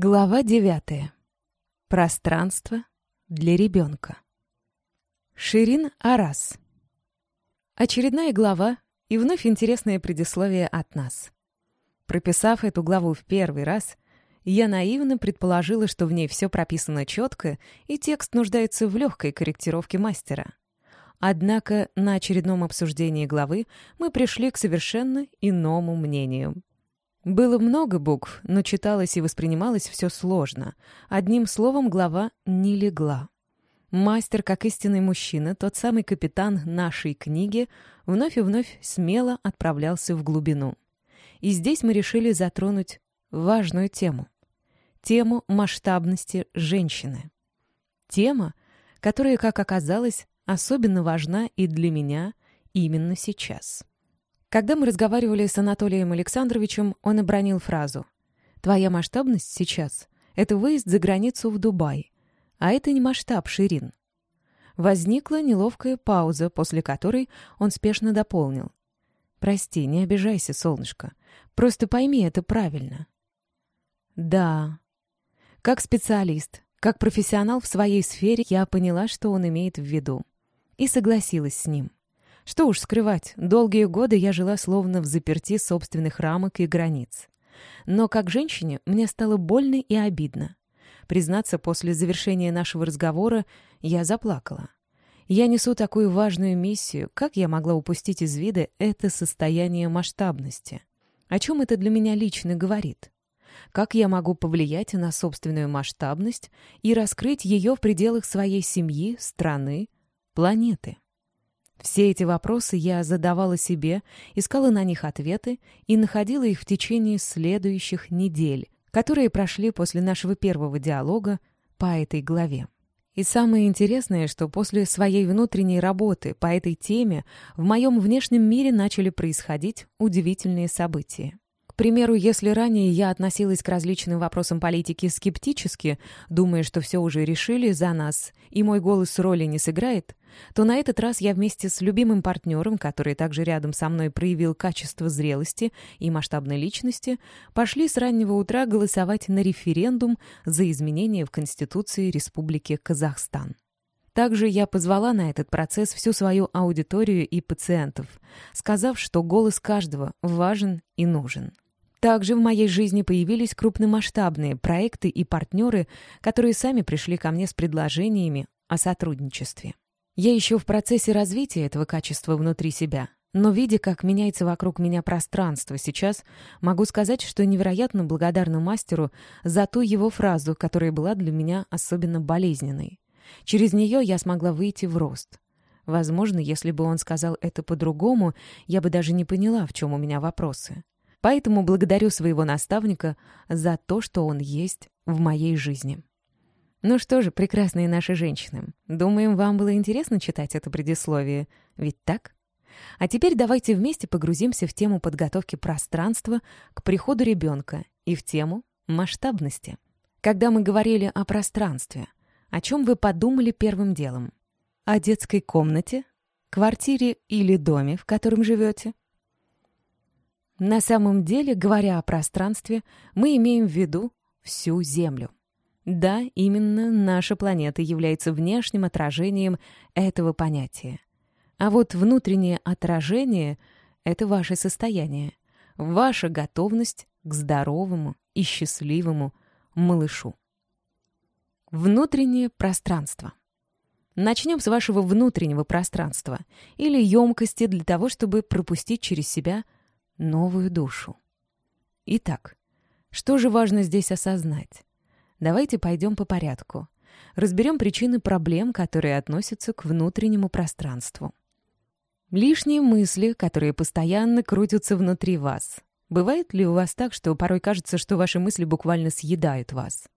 Глава девятая. Пространство для ребенка. Ширин Арас. Очередная глава и вновь интересное предисловие от нас. Прописав эту главу в первый раз, я наивно предположила, что в ней все прописано четко, и текст нуждается в легкой корректировке мастера. Однако на очередном обсуждении главы мы пришли к совершенно иному мнению. Было много букв, но читалось и воспринималось все сложно. Одним словом, глава не легла. Мастер, как истинный мужчина, тот самый капитан нашей книги, вновь и вновь смело отправлялся в глубину. И здесь мы решили затронуть важную тему. Тему масштабности женщины. Тема, которая, как оказалось, особенно важна и для меня именно сейчас. Когда мы разговаривали с Анатолием Александровичем, он обронил фразу «Твоя масштабность сейчас — это выезд за границу в Дубай, а это не масштаб, Ширин». Возникла неловкая пауза, после которой он спешно дополнил. «Прости, не обижайся, солнышко. Просто пойми это правильно». «Да». Как специалист, как профессионал в своей сфере, я поняла, что он имеет в виду. И согласилась с ним. Что уж скрывать, долгие годы я жила словно в заперти собственных рамок и границ. Но как женщине мне стало больно и обидно. Признаться, после завершения нашего разговора я заплакала. Я несу такую важную миссию, как я могла упустить из вида это состояние масштабности? О чем это для меня лично говорит? Как я могу повлиять на собственную масштабность и раскрыть ее в пределах своей семьи, страны, планеты? Все эти вопросы я задавала себе, искала на них ответы и находила их в течение следующих недель, которые прошли после нашего первого диалога по этой главе. И самое интересное, что после своей внутренней работы по этой теме в моем внешнем мире начали происходить удивительные события примеру, если ранее я относилась к различным вопросам политики скептически, думая, что все уже решили за нас, и мой голос роли не сыграет, то на этот раз я вместе с любимым партнером, который также рядом со мной проявил качество зрелости и масштабной личности, пошли с раннего утра голосовать на референдум за изменения в Конституции Республики Казахстан. Также я позвала на этот процесс всю свою аудиторию и пациентов, сказав, что голос каждого важен и нужен. Также в моей жизни появились крупномасштабные проекты и партнеры, которые сами пришли ко мне с предложениями о сотрудничестве. Я еще в процессе развития этого качества внутри себя, но видя, как меняется вокруг меня пространство сейчас, могу сказать, что невероятно благодарна мастеру за ту его фразу, которая была для меня особенно болезненной. Через нее я смогла выйти в рост. Возможно, если бы он сказал это по-другому, я бы даже не поняла, в чем у меня вопросы. Поэтому благодарю своего наставника за то, что он есть в моей жизни. Ну что же, прекрасные наши женщины, думаем, вам было интересно читать это предисловие, ведь так? А теперь давайте вместе погрузимся в тему подготовки пространства к приходу ребенка и в тему масштабности. Когда мы говорили о пространстве, о чем вы подумали первым делом? О детской комнате, квартире или доме, в котором живете? На самом деле, говоря о пространстве, мы имеем в виду всю Землю. Да, именно наша планета является внешним отражением этого понятия. А вот внутреннее отражение — это ваше состояние, ваша готовность к здоровому и счастливому малышу. Внутреннее пространство. Начнем с вашего внутреннего пространства или емкости для того, чтобы пропустить через себя – новую душу. Итак, что же важно здесь осознать? Давайте пойдем по порядку. Разберем причины проблем, которые относятся к внутреннему пространству. Лишние мысли, которые постоянно крутятся внутри вас. Бывает ли у вас так, что порой кажется, что ваши мысли буквально съедают вас?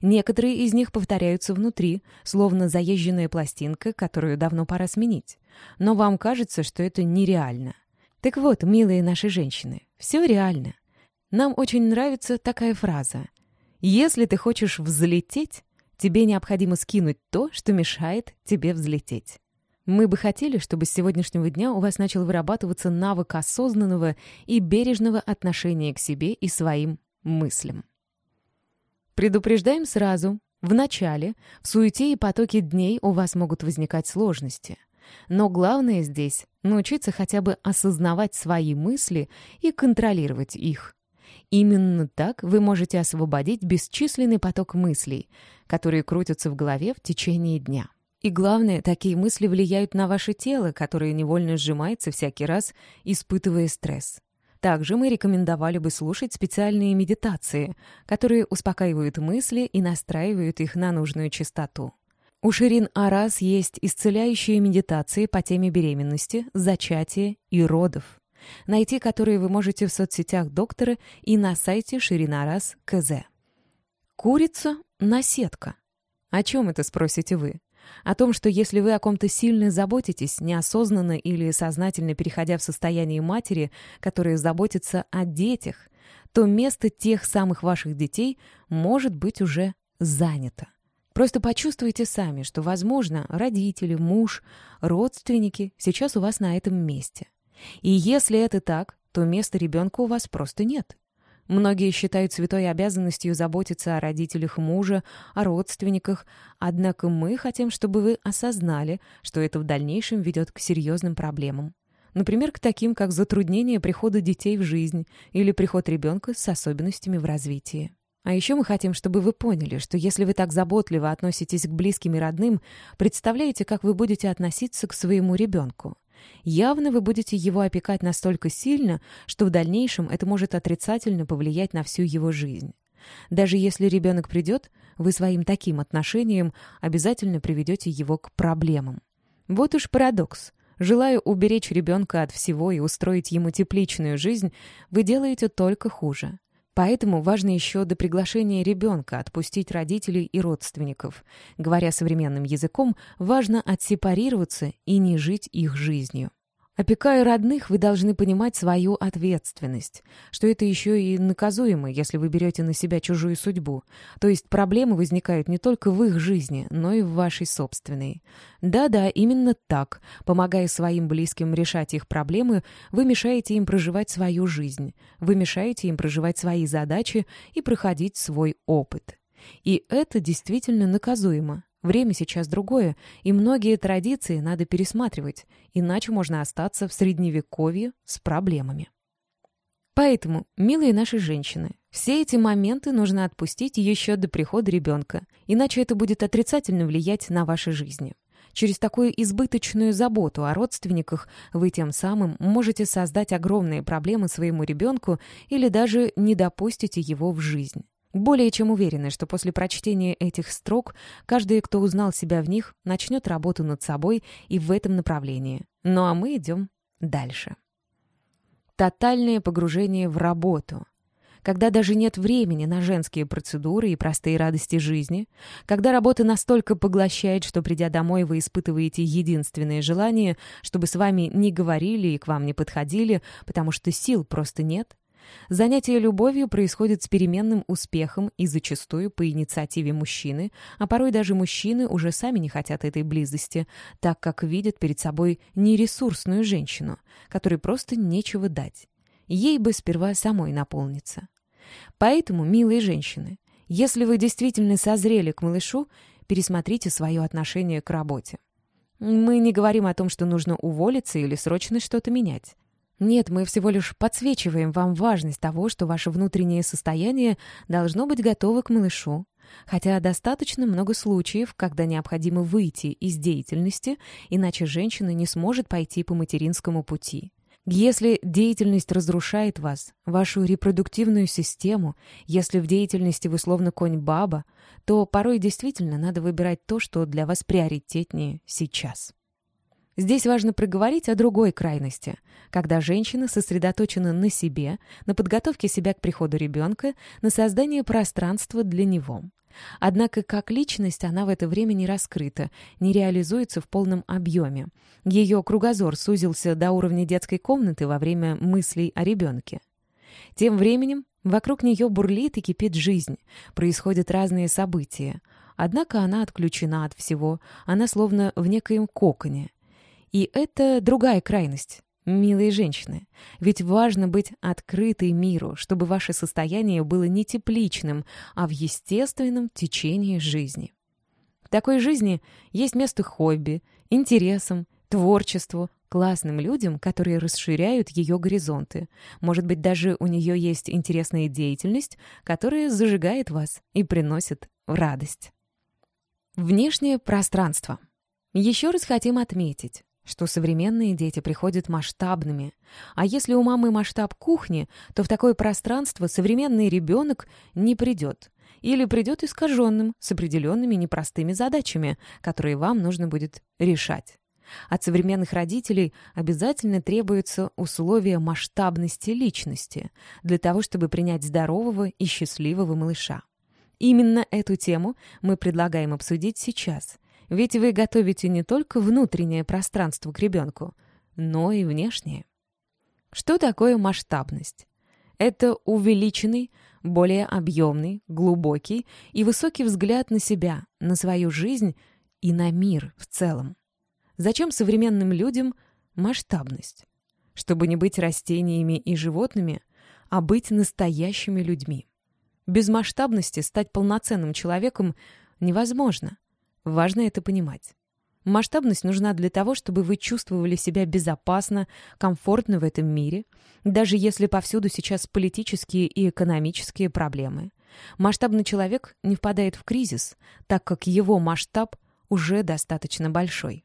Некоторые из них повторяются внутри, словно заезженная пластинка, которую давно пора сменить. Но вам кажется, что это нереально. Так вот, милые наши женщины, все реально. Нам очень нравится такая фраза. Если ты хочешь взлететь, тебе необходимо скинуть то, что мешает тебе взлететь. Мы бы хотели, чтобы с сегодняшнего дня у вас начал вырабатываться навык осознанного и бережного отношения к себе и своим мыслям. Предупреждаем сразу. В начале, в суете и потоке дней у вас могут возникать сложности. Но главное здесь — научиться хотя бы осознавать свои мысли и контролировать их. Именно так вы можете освободить бесчисленный поток мыслей, которые крутятся в голове в течение дня. И главное, такие мысли влияют на ваше тело, которое невольно сжимается всякий раз, испытывая стресс. Также мы рекомендовали бы слушать специальные медитации, которые успокаивают мысли и настраивают их на нужную частоту. У Ширин Арас есть исцеляющие медитации по теме беременности, зачатия и родов, найти которые вы можете в соцсетях доктора и на сайте Ширин Арас КЗ. Курица — наседка. О чем это, спросите вы? О том, что если вы о ком-то сильно заботитесь, неосознанно или сознательно переходя в состояние матери, которая заботится о детях, то место тех самых ваших детей может быть уже занято. Просто почувствуйте сами, что, возможно, родители, муж, родственники сейчас у вас на этом месте. И если это так, то места ребенка у вас просто нет. Многие считают святой обязанностью заботиться о родителях мужа, о родственниках, однако мы хотим, чтобы вы осознали, что это в дальнейшем ведет к серьезным проблемам. Например, к таким, как затруднение прихода детей в жизнь или приход ребенка с особенностями в развитии. А еще мы хотим, чтобы вы поняли, что если вы так заботливо относитесь к близким и родным, представляете, как вы будете относиться к своему ребенку. Явно вы будете его опекать настолько сильно, что в дальнейшем это может отрицательно повлиять на всю его жизнь. Даже если ребенок придет, вы своим таким отношением обязательно приведете его к проблемам. Вот уж парадокс. Желая уберечь ребенка от всего и устроить ему тепличную жизнь, вы делаете только хуже. Поэтому важно еще до приглашения ребенка отпустить родителей и родственников. Говоря современным языком, важно отсепарироваться и не жить их жизнью. Опекая родных, вы должны понимать свою ответственность, что это еще и наказуемо, если вы берете на себя чужую судьбу. То есть проблемы возникают не только в их жизни, но и в вашей собственной. Да-да, именно так. Помогая своим близким решать их проблемы, вы мешаете им проживать свою жизнь, вы мешаете им проживать свои задачи и проходить свой опыт. И это действительно наказуемо. Время сейчас другое, и многие традиции надо пересматривать, иначе можно остаться в средневековье с проблемами. Поэтому, милые наши женщины, все эти моменты нужно отпустить еще до прихода ребенка, иначе это будет отрицательно влиять на ваши жизни. Через такую избыточную заботу о родственниках вы тем самым можете создать огромные проблемы своему ребенку или даже не допустите его в жизнь. Более чем уверены, что после прочтения этих строк каждый, кто узнал себя в них, начнет работу над собой и в этом направлении. Ну а мы идем дальше. Тотальное погружение в работу. Когда даже нет времени на женские процедуры и простые радости жизни, когда работа настолько поглощает, что, придя домой, вы испытываете единственное желание, чтобы с вами не говорили и к вам не подходили, потому что сил просто нет, Занятие любовью происходит с переменным успехом и зачастую по инициативе мужчины, а порой даже мужчины уже сами не хотят этой близости, так как видят перед собой нересурсную женщину, которой просто нечего дать. Ей бы сперва самой наполниться. Поэтому, милые женщины, если вы действительно созрели к малышу, пересмотрите свое отношение к работе. Мы не говорим о том, что нужно уволиться или срочно что-то менять. Нет, мы всего лишь подсвечиваем вам важность того, что ваше внутреннее состояние должно быть готово к малышу. Хотя достаточно много случаев, когда необходимо выйти из деятельности, иначе женщина не сможет пойти по материнскому пути. Если деятельность разрушает вас, вашу репродуктивную систему, если в деятельности вы словно конь-баба, то порой действительно надо выбирать то, что для вас приоритетнее сейчас. Здесь важно проговорить о другой крайности, когда женщина сосредоточена на себе, на подготовке себя к приходу ребенка, на создании пространства для него. Однако как личность она в это время не раскрыта, не реализуется в полном объеме. Ее кругозор сузился до уровня детской комнаты во время мыслей о ребенке. Тем временем вокруг нее бурлит и кипит жизнь, происходят разные события. Однако она отключена от всего, она словно в некоем коконе. И это другая крайность. Милые женщины, ведь важно быть открытой миру, чтобы ваше состояние было не тепличным, а в естественном течении жизни. В такой жизни есть место хобби, интересам, творчеству, классным людям, которые расширяют ее горизонты. Может быть, даже у нее есть интересная деятельность, которая зажигает вас и приносит радость. Внешнее пространство. Еще раз хотим отметить, что современные дети приходят масштабными. А если у мамы масштаб кухни, то в такое пространство современный ребенок не придет. Или придет искаженным, с определенными непростыми задачами, которые вам нужно будет решать. От современных родителей обязательно требуются условия масштабности личности для того, чтобы принять здорового и счастливого малыша. Именно эту тему мы предлагаем обсудить сейчас, ведь вы готовите не только внутреннее пространство к ребенку, но и внешнее. Что такое масштабность? Это увеличенный, более объемный, глубокий и высокий взгляд на себя, на свою жизнь и на мир в целом. Зачем современным людям масштабность? Чтобы не быть растениями и животными, а быть настоящими людьми. Без масштабности стать полноценным человеком невозможно. Важно это понимать. Масштабность нужна для того, чтобы вы чувствовали себя безопасно, комфортно в этом мире, даже если повсюду сейчас политические и экономические проблемы. Масштабный человек не впадает в кризис, так как его масштаб уже достаточно большой.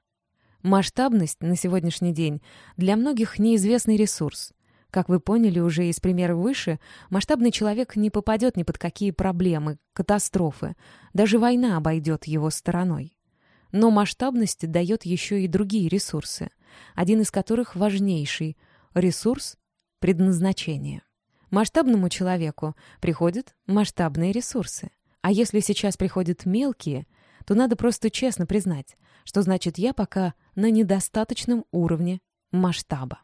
Масштабность на сегодняшний день для многих неизвестный ресурс. Как вы поняли уже из примера выше, масштабный человек не попадет ни под какие проблемы, катастрофы. Даже война обойдет его стороной. Но масштабность дает еще и другие ресурсы, один из которых важнейший — ресурс предназначения. Масштабному человеку приходят масштабные ресурсы. А если сейчас приходят мелкие, то надо просто честно признать, что значит я пока на недостаточном уровне масштаба.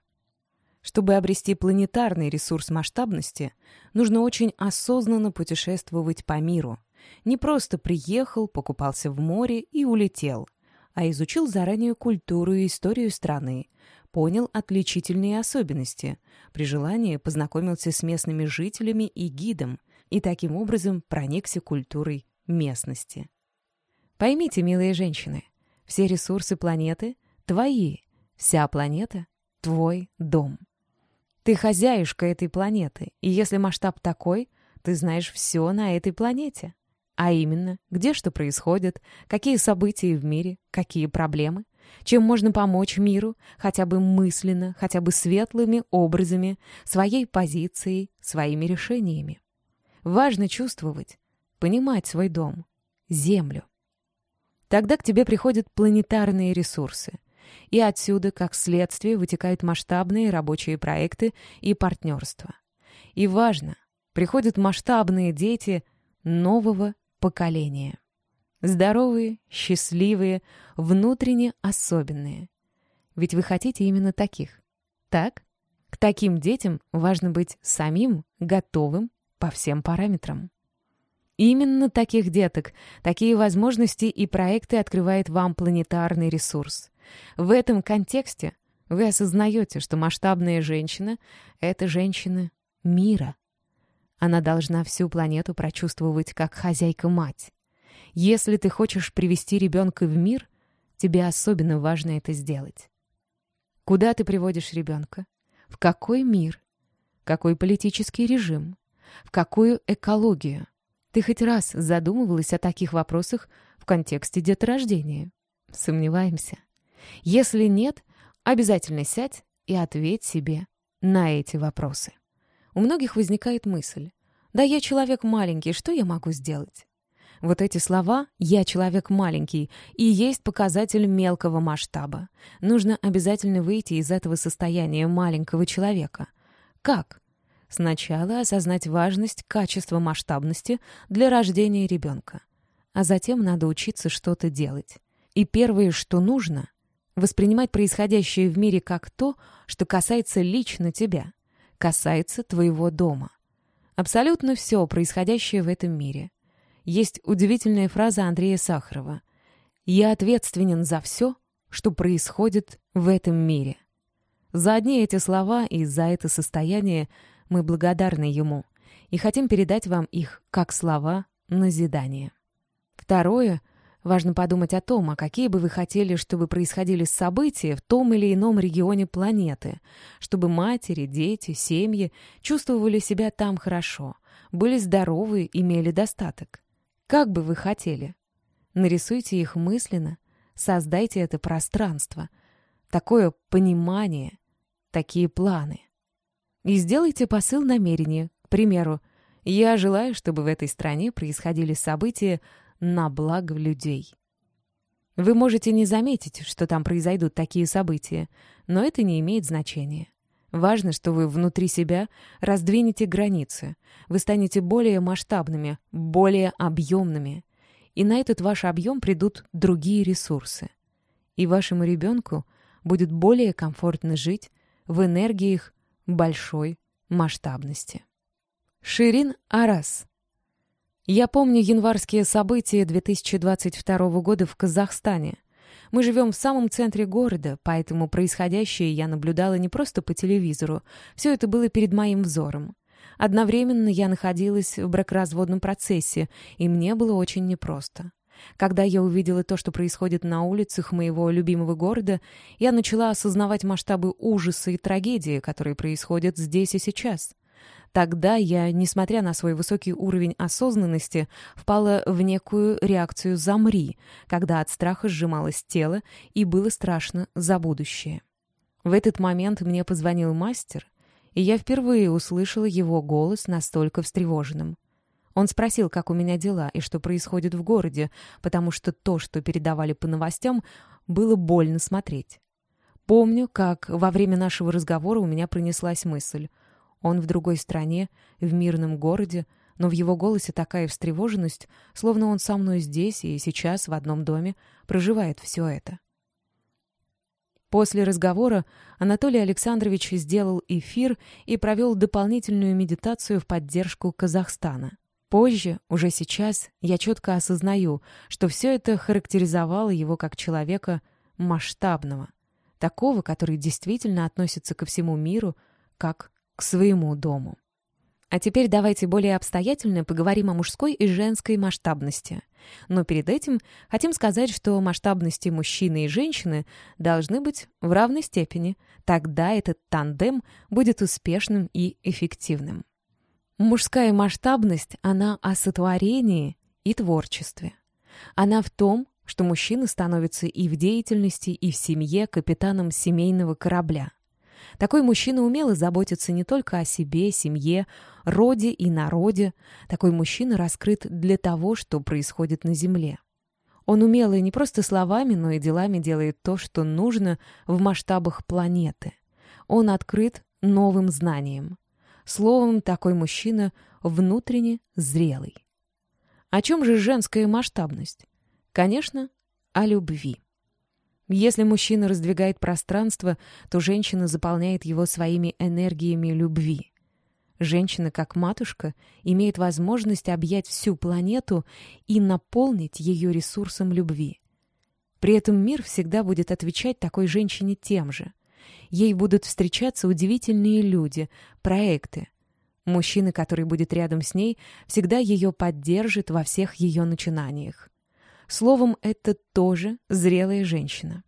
Чтобы обрести планетарный ресурс масштабности, нужно очень осознанно путешествовать по миру. Не просто приехал, покупался в море и улетел, а изучил заранее культуру и историю страны, понял отличительные особенности, при желании познакомился с местными жителями и гидом и таким образом проникся культурой местности. Поймите, милые женщины, все ресурсы планеты твои, вся планета — твой дом. Ты хозяюшка этой планеты, и если масштаб такой, ты знаешь все на этой планете. А именно, где что происходит, какие события в мире, какие проблемы, чем можно помочь миру, хотя бы мысленно, хотя бы светлыми образами, своей позицией, своими решениями. Важно чувствовать, понимать свой дом, Землю. Тогда к тебе приходят планетарные ресурсы, и отсюда, как следствие, вытекают масштабные рабочие проекты и партнерства. И важно, приходят масштабные дети нового поколения. Здоровые, счастливые, внутренне особенные. Ведь вы хотите именно таких. Так? К таким детям важно быть самим готовым по всем параметрам. Именно таких деток, такие возможности и проекты открывает вам планетарный ресурс. В этом контексте вы осознаете, что масштабная женщина — это женщина мира. Она должна всю планету прочувствовать как хозяйка-мать. Если ты хочешь привести ребенка в мир, тебе особенно важно это сделать. Куда ты приводишь ребенка? В какой мир? Какой политический режим? В какую экологию? Ты хоть раз задумывалась о таких вопросах в контексте деторождения? Сомневаемся. Если нет, обязательно сядь и ответь себе на эти вопросы. У многих возникает мысль, да я человек маленький, что я могу сделать? Вот эти слова «я человек маленький» и есть показатель мелкого масштаба. Нужно обязательно выйти из этого состояния маленького человека. Как? Сначала осознать важность качества масштабности для рождения ребенка. А затем надо учиться что-то делать. И первое, что нужно, Воспринимать происходящее в мире как то, что касается лично тебя, касается твоего дома. Абсолютно все происходящее в этом мире. Есть удивительная фраза Андрея Сахарова. «Я ответственен за все, что происходит в этом мире». За одни эти слова и за это состояние мы благодарны ему и хотим передать вам их как слова назидания. Второе — Важно подумать о том, а какие бы вы хотели, чтобы происходили события в том или ином регионе планеты, чтобы матери, дети, семьи чувствовали себя там хорошо, были здоровы, имели достаток. Как бы вы хотели? Нарисуйте их мысленно, создайте это пространство, такое понимание, такие планы. И сделайте посыл намерения. К примеру, я желаю, чтобы в этой стране происходили события, на благо людей. Вы можете не заметить, что там произойдут такие события, но это не имеет значения. Важно, что вы внутри себя раздвинете границы, вы станете более масштабными, более объемными, и на этот ваш объем придут другие ресурсы. И вашему ребенку будет более комфортно жить в энергиях большой масштабности. Ширин Арас я помню январские события 2022 года в Казахстане. Мы живем в самом центре города, поэтому происходящее я наблюдала не просто по телевизору. Все это было перед моим взором. Одновременно я находилась в бракоразводном процессе, и мне было очень непросто. Когда я увидела то, что происходит на улицах моего любимого города, я начала осознавать масштабы ужаса и трагедии, которые происходят здесь и сейчас — Тогда я, несмотря на свой высокий уровень осознанности, впала в некую реакцию «замри», когда от страха сжималось тело и было страшно за будущее. В этот момент мне позвонил мастер, и я впервые услышала его голос настолько встревоженным. Он спросил, как у меня дела и что происходит в городе, потому что то, что передавали по новостям, было больно смотреть. Помню, как во время нашего разговора у меня пронеслась мысль — он в другой стране, в мирном городе, но в его голосе такая встревоженность, словно он со мной здесь и сейчас в одном доме проживает все это. После разговора Анатолий Александрович сделал эфир и провел дополнительную медитацию в поддержку Казахстана. Позже, уже сейчас, я четко осознаю, что все это характеризовало его как человека масштабного, такого, который действительно относится ко всему миру как к своему дому. А теперь давайте более обстоятельно поговорим о мужской и женской масштабности. Но перед этим хотим сказать, что масштабности мужчины и женщины должны быть в равной степени. Тогда этот тандем будет успешным и эффективным. Мужская масштабность, она о сотворении и творчестве. Она в том, что мужчина становится и в деятельности, и в семье капитаном семейного корабля. Такой мужчина умело заботится не только о себе, семье, роде и народе. Такой мужчина раскрыт для того, что происходит на земле. Он умело не просто словами, но и делами делает то, что нужно в масштабах планеты. Он открыт новым знаниям. Словом, такой мужчина внутренне зрелый. О чем же женская масштабность? Конечно, о любви. Если мужчина раздвигает пространство, то женщина заполняет его своими энергиями любви. Женщина, как матушка, имеет возможность объять всю планету и наполнить ее ресурсом любви. При этом мир всегда будет отвечать такой женщине тем же. Ей будут встречаться удивительные люди, проекты. Мужчина, который будет рядом с ней, всегда ее поддержит во всех ее начинаниях. Словом, это тоже зрелая женщина.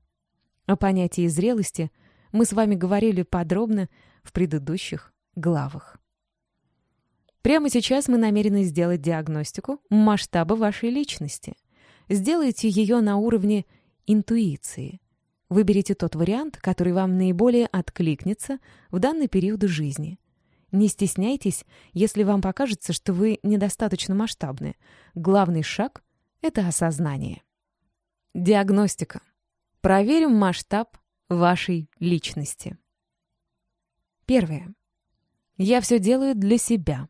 О понятии зрелости мы с вами говорили подробно в предыдущих главах. Прямо сейчас мы намерены сделать диагностику масштаба вашей личности. Сделайте ее на уровне интуиции. Выберите тот вариант, который вам наиболее откликнется в данный период жизни. Не стесняйтесь, если вам покажется, что вы недостаточно масштабны. Главный шаг это осознание. Диагностика. Проверим масштаб вашей личности. Первое. Я все делаю для себя.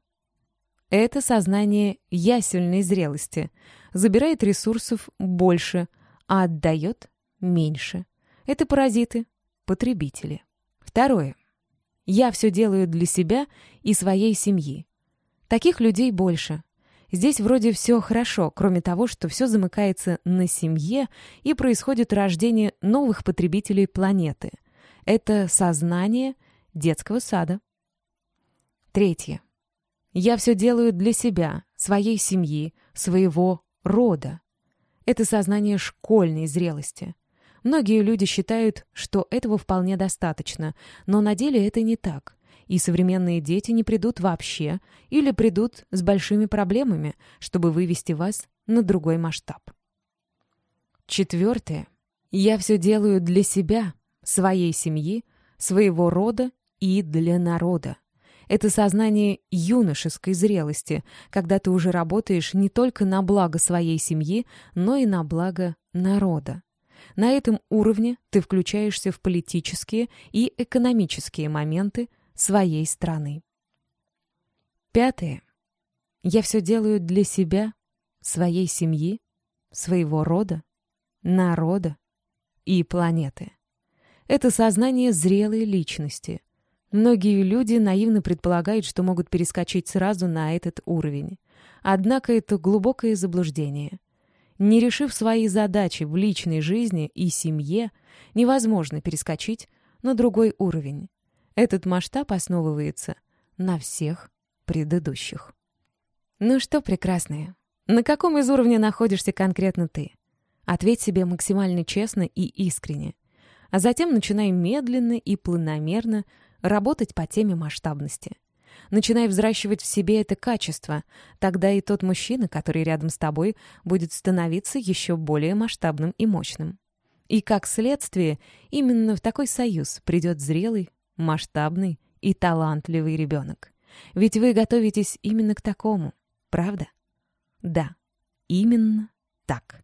Это сознание ясельной зрелости. Забирает ресурсов больше, а отдает меньше. Это паразиты, потребители. Второе. Я все делаю для себя и своей семьи. Таких людей больше. Здесь вроде все хорошо, кроме того, что все замыкается на семье и происходит рождение новых потребителей планеты. Это сознание детского сада. Третье. Я все делаю для себя, своей семьи, своего рода. Это сознание школьной зрелости. Многие люди считают, что этого вполне достаточно, но на деле это не так. И современные дети не придут вообще или придут с большими проблемами, чтобы вывести вас на другой масштаб. Четвертое. Я все делаю для себя, своей семьи, своего рода и для народа. Это сознание юношеской зрелости, когда ты уже работаешь не только на благо своей семьи, но и на благо народа. На этом уровне ты включаешься в политические и экономические моменты своей страны. Пятое. Я все делаю для себя, своей семьи, своего рода, народа и планеты. Это сознание зрелой личности. Многие люди наивно предполагают, что могут перескочить сразу на этот уровень. Однако это глубокое заблуждение. Не решив свои задачи в личной жизни и семье, невозможно перескочить на другой уровень. Этот масштаб основывается на всех предыдущих. Ну что, прекрасные, на каком из уровней находишься конкретно ты? Ответь себе максимально честно и искренне, а затем начинай медленно и планомерно работать по теме масштабности — Начинай взращивать в себе это качество. Тогда и тот мужчина, который рядом с тобой, будет становиться еще более масштабным и мощным. И как следствие, именно в такой союз придет зрелый, масштабный и талантливый ребенок. Ведь вы готовитесь именно к такому, правда? Да, именно так.